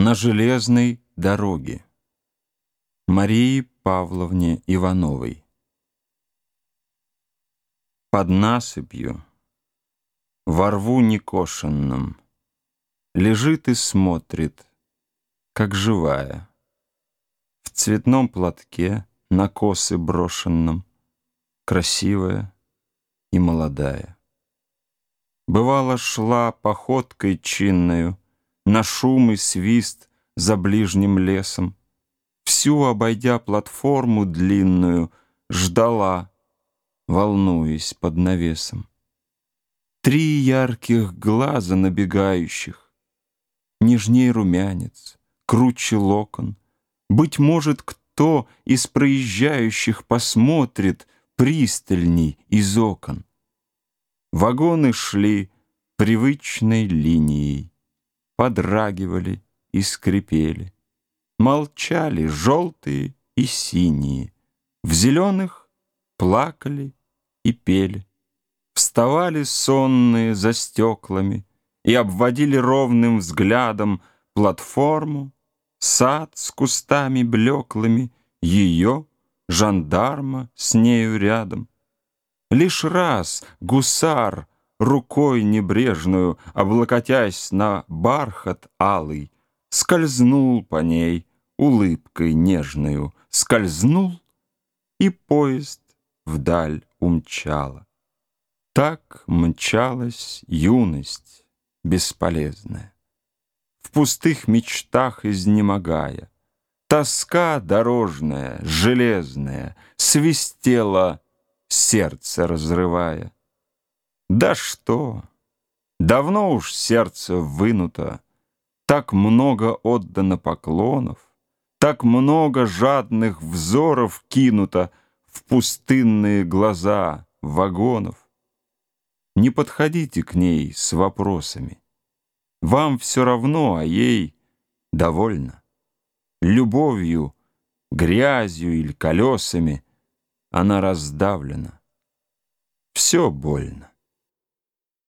На железной дороге Марии Павловне Ивановой Под насыпью во рву некошенном Лежит и смотрит, как живая, В цветном платке на косы брошенном, Красивая и молодая. Бывало, шла походкой чинною, на шум и свист за ближним лесом. Всю обойдя платформу длинную, ждала, волнуясь под навесом. Три ярких глаза набегающих, Нежней румянец, круче локон. Быть может, кто из проезжающих Посмотрит пристальней из окон. Вагоны шли привычной линией подрагивали и скрипели. Молчали желтые и синие, в зеленых плакали и пели. Вставали сонные за стеклами и обводили ровным взглядом платформу, сад с кустами блеклыми, ее, жандарма с нею рядом. Лишь раз гусар — рукой небрежную, облокотясь на бархат алый, скользнул по ней улыбкой нежную, скользнул, и поезд вдаль умчала. Так мчалась юность бесполезная, в пустых мечтах изнемогая. Тоска дорожная, железная, свистела, сердце разрывая. Да что! Давно уж сердце вынуто, Так много отдано поклонов, Так много жадных взоров кинуто В пустынные глаза вагонов. Не подходите к ней с вопросами. Вам все равно, а ей довольно. Любовью, грязью или колесами Она раздавлена. Все больно.